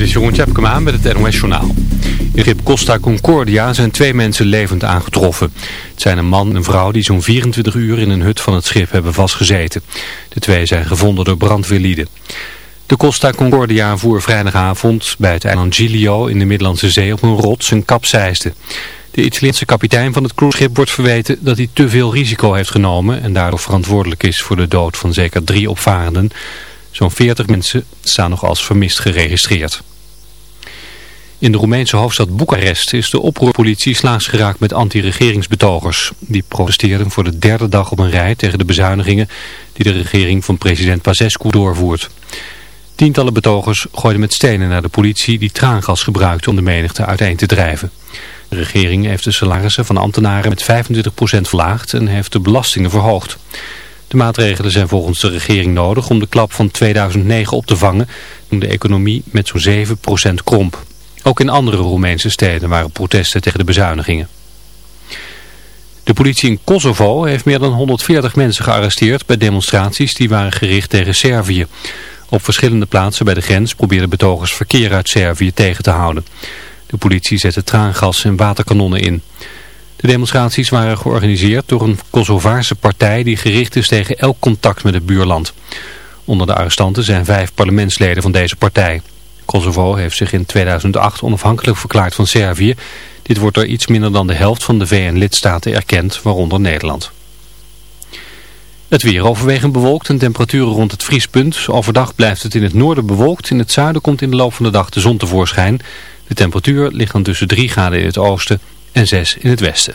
Dit is Jeroen Tjepkema met het NOS Journaal. In schip Costa Concordia zijn twee mensen levend aangetroffen. Het zijn een man en een vrouw die zo'n 24 uur in een hut van het schip hebben vastgezeten. De twee zijn gevonden door brandweerlieden. De Costa Concordia voer vrijdagavond bij het eiland Giglio in de Middellandse Zee op een rots en kapseisde. De Italiaanse kapitein van het cruiseschip wordt verweten dat hij te veel risico heeft genomen en daardoor verantwoordelijk is voor de dood van zeker drie opvarenden. Zo'n 40 mensen staan nog als vermist geregistreerd. In de Roemeense hoofdstad Boekarest is de oproerpolitie slaags geraakt met anti-regeringsbetogers. Die protesteerden voor de derde dag op een rij tegen de bezuinigingen die de regering van president Pasescu doorvoert. Tientallen betogers gooiden met stenen naar de politie die traangas gebruikte om de menigte uiteen te drijven. De regering heeft de salarissen van ambtenaren met 25% verlaagd en heeft de belastingen verhoogd. De maatregelen zijn volgens de regering nodig om de klap van 2009 op te vangen toen de economie met zo'n 7% kromp. Ook in andere Roemeense steden waren protesten tegen de bezuinigingen. De politie in Kosovo heeft meer dan 140 mensen gearresteerd bij demonstraties die waren gericht tegen Servië. Op verschillende plaatsen bij de grens probeerden betogers verkeer uit Servië tegen te houden. De politie zette traangas en waterkanonnen in. De demonstraties waren georganiseerd door een Kosovaarse partij die gericht is tegen elk contact met het buurland. Onder de arrestanten zijn vijf parlementsleden van deze partij. Kosovo heeft zich in 2008 onafhankelijk verklaard van Servië. Dit wordt door iets minder dan de helft van de VN-lidstaten erkend, waaronder Nederland. Het weer overwegend bewolkt en temperaturen rond het vriespunt. Overdag blijft het in het noorden bewolkt. In het zuiden komt in de loop van de dag de zon tevoorschijn. De temperatuur ligt dan tussen 3 graden in het oosten en 6 in het westen.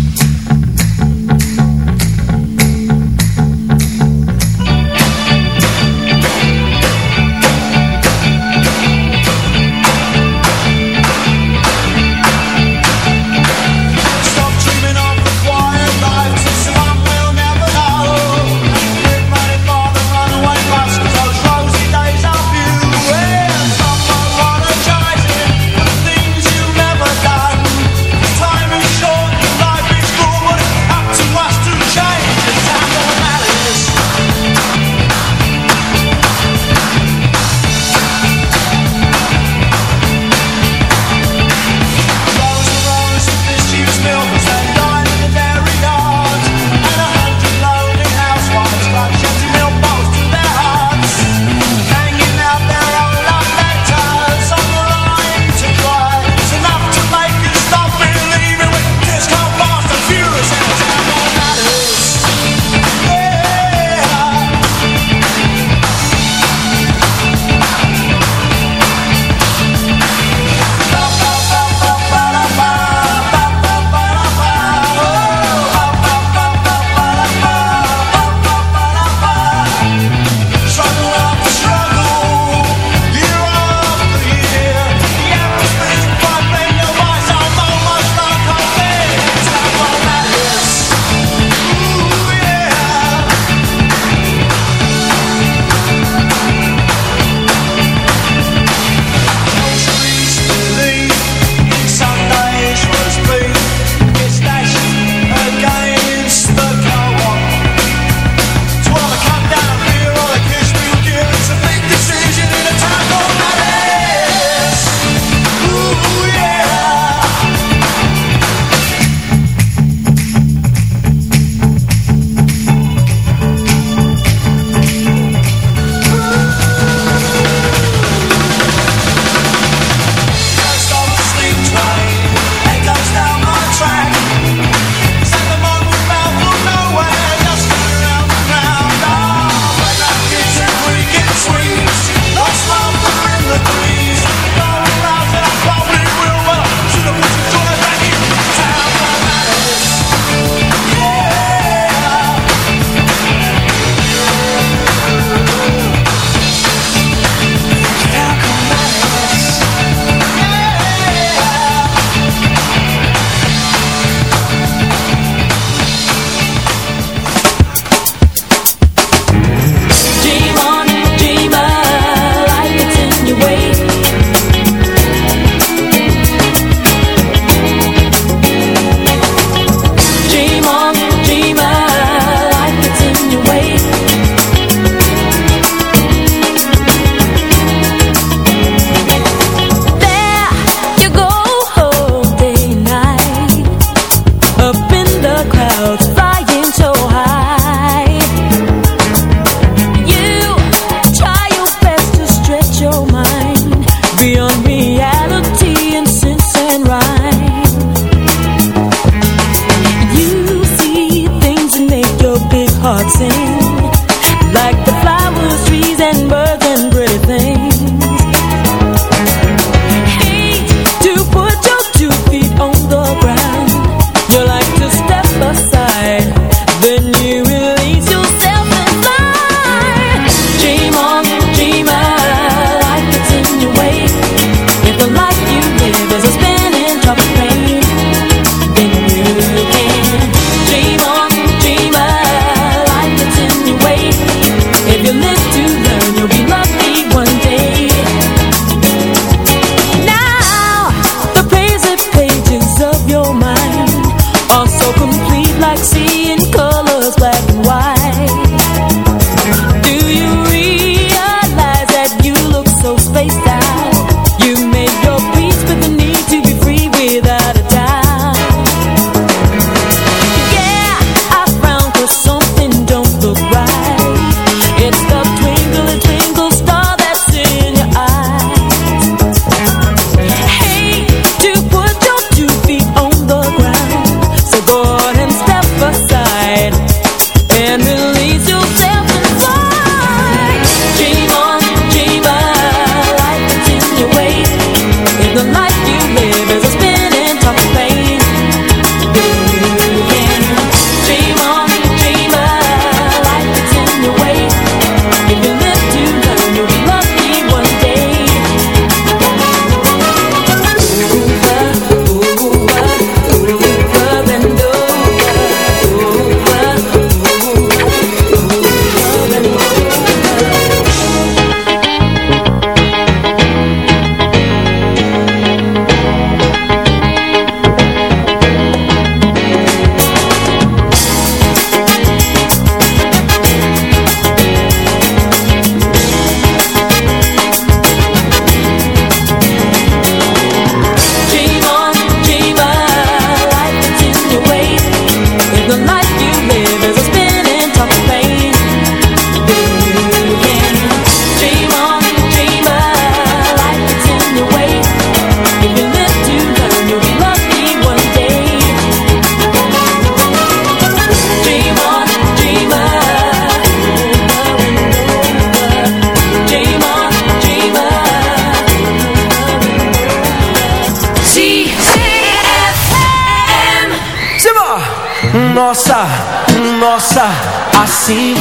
heart sing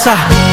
在。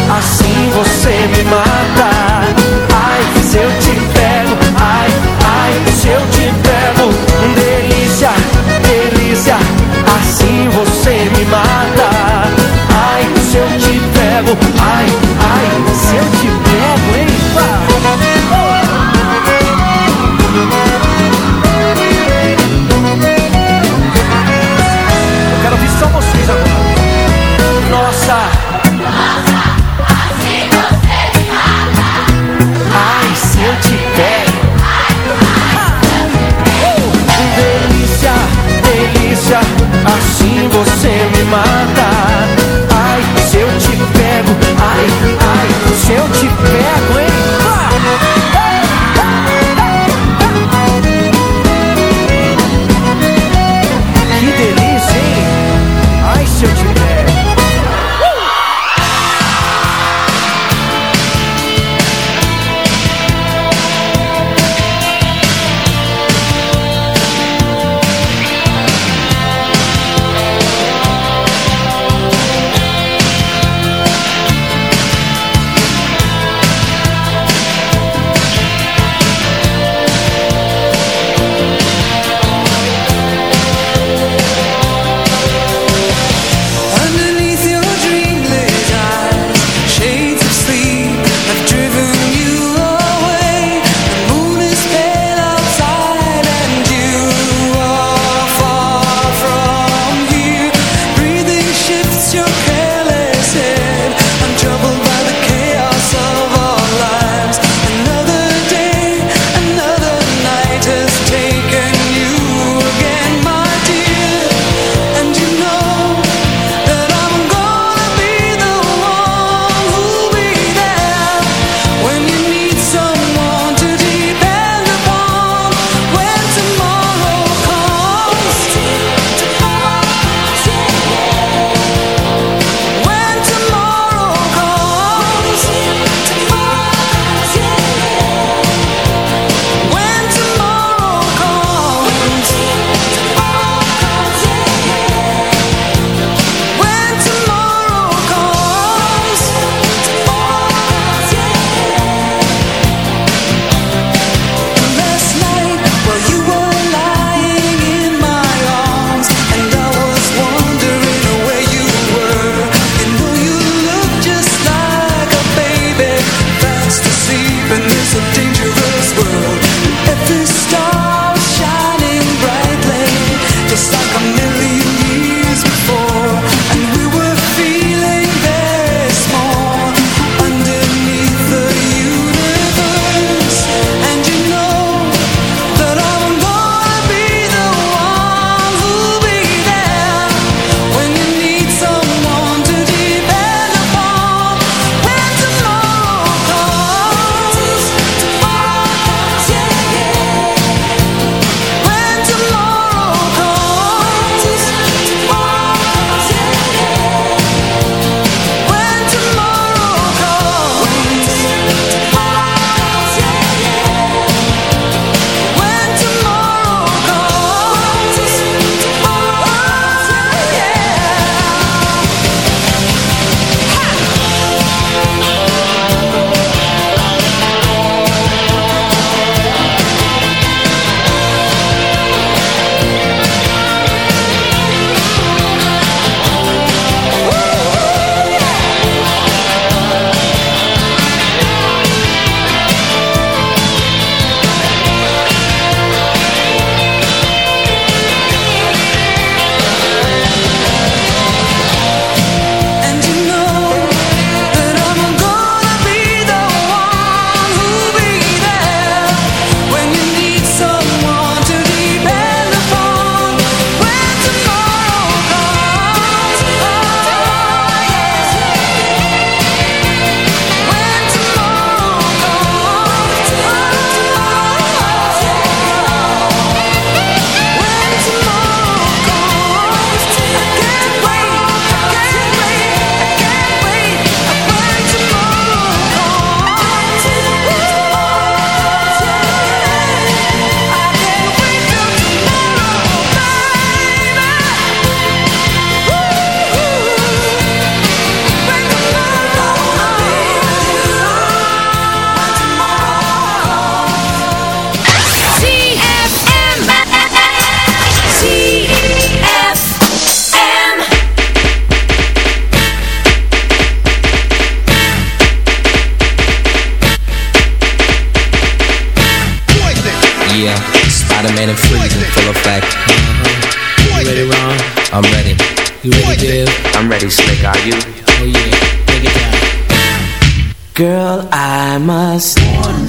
You ready, Dave? I'm ready, Slick. Are you? Oh yeah, take it down. Girl, I must warn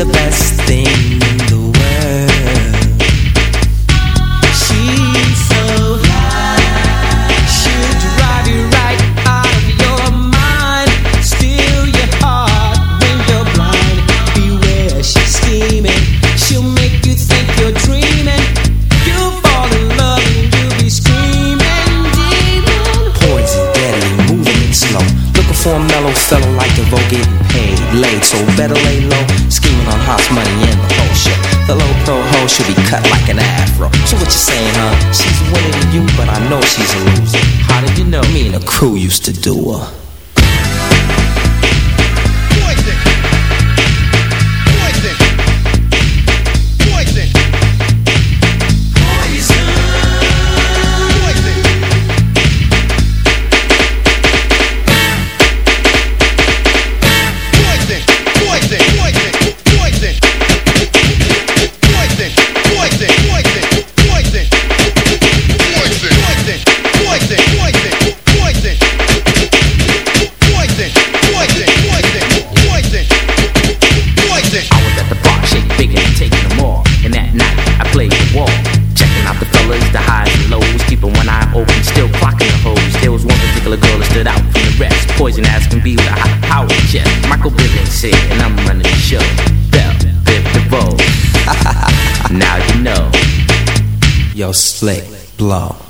the best thing in the world. She's so fly She'll drive you right out of your mind. Steal your heart when you're blind. Beware, she's scheming. She'll make you think you're dreaming. You'll fall in love and you'll be screaming. Demon. Poison, deadly, moving it slow. Looking for a mellow fellow like the vogue getting paid Late, so better late should be cut like an afro. So what you saying, huh? She's winning you, but I know she's a loser. How did you know? Me and a crew used to do her. Slick Blow.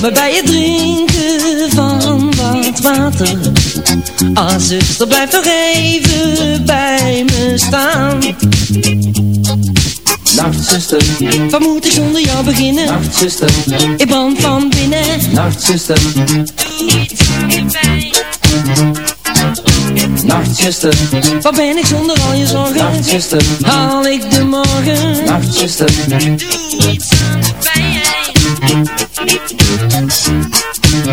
Maar bij het drinken van wat water. Ah zuster, blijf nog even bij me staan. Nacht zuster, wat moet ik zonder jou beginnen? Nacht zuster, ik brand van binnen. Nacht zuster, doe iets wat ben ik zonder al je zorgen? Nachtzuster, haal ik de morgen? Nachtzuster, doe iets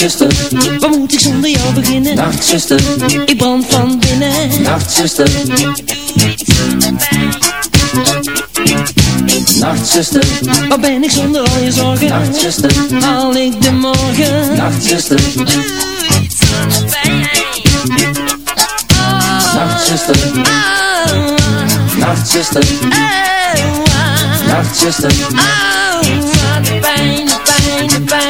Nachtzuster, Waar moet ik zonder jou beginnen? Nachtzuster, Ik brand van binnen. Nachtzuster, Nachtzuster, Waar ben ik zonder al je zorgen? Nachtzuster, Haal ik de morgen? Nachtzuster, Nachtzuster, Nachtzuster, Nachtzuster, de pijn, de pijn, de pijn, de.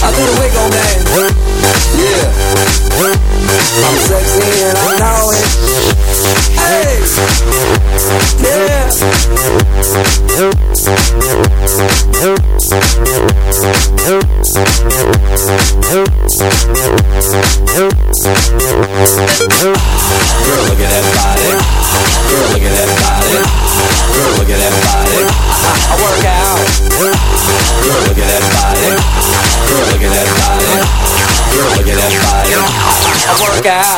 I put the wig man. Yeah. I'm sexy and I know it. Hey. Yeah. sky.